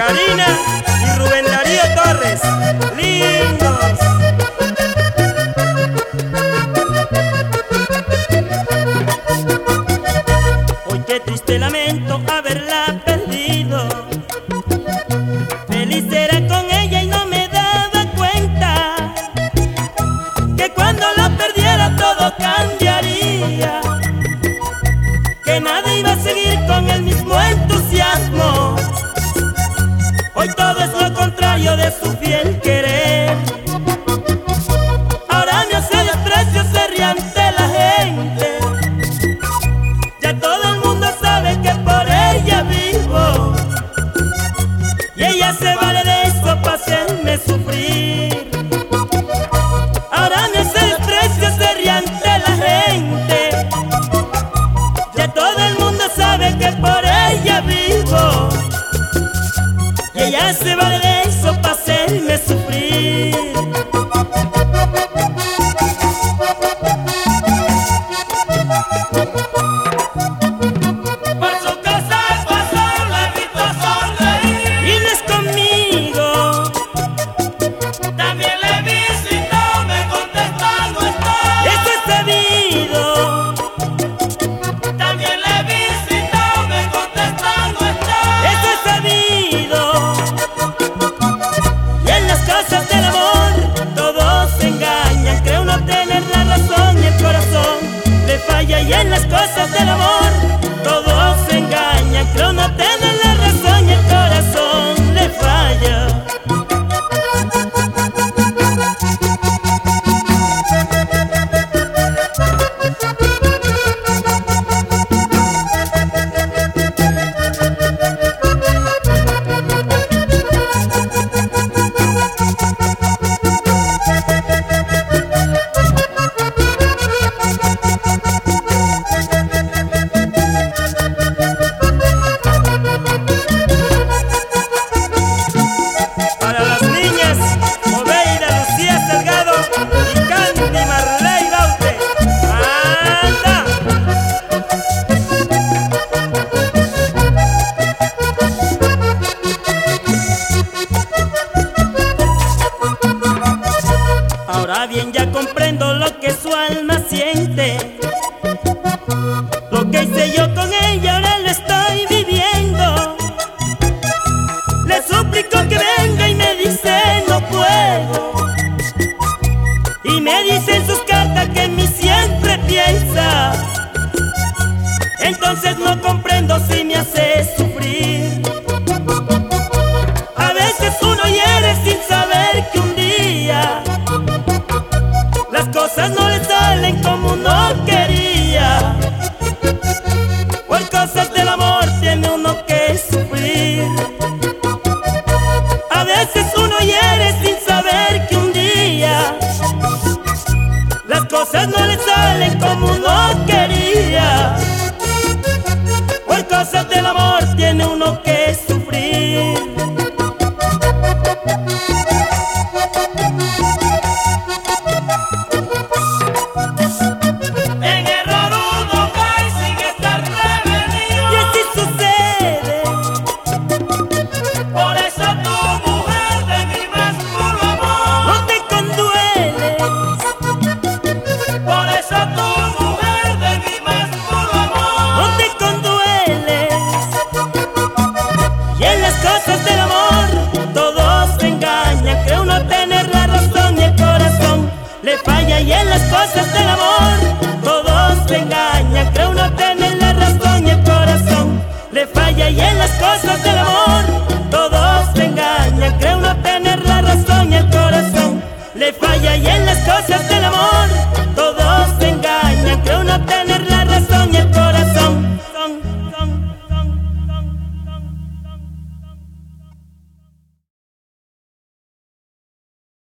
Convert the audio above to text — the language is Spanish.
Karina y Rubén Darío Torres. Lindos. Hoy qué triste lamento haberla perdido. Feliz era con ella y no me daba cuenta que cuando la perdiera todo canta. es tu y en las cosas del amor. Ahora bien ya comprendo lo que su alma siente. Lo que hice yo con ella ahora lo estoy viviendo. Le suplico que venga y me dice no puedo. Y me dice en sus cartas que mi cielo piensa. Entonces no comprendo si me haces sufrir. A veces uno hiere sin saber que un día las cosas no le salen como uno quería. Por cosas del amor tiene uno que sufrir. A veces uno hiere sin saber que un día las cosas no le cosas de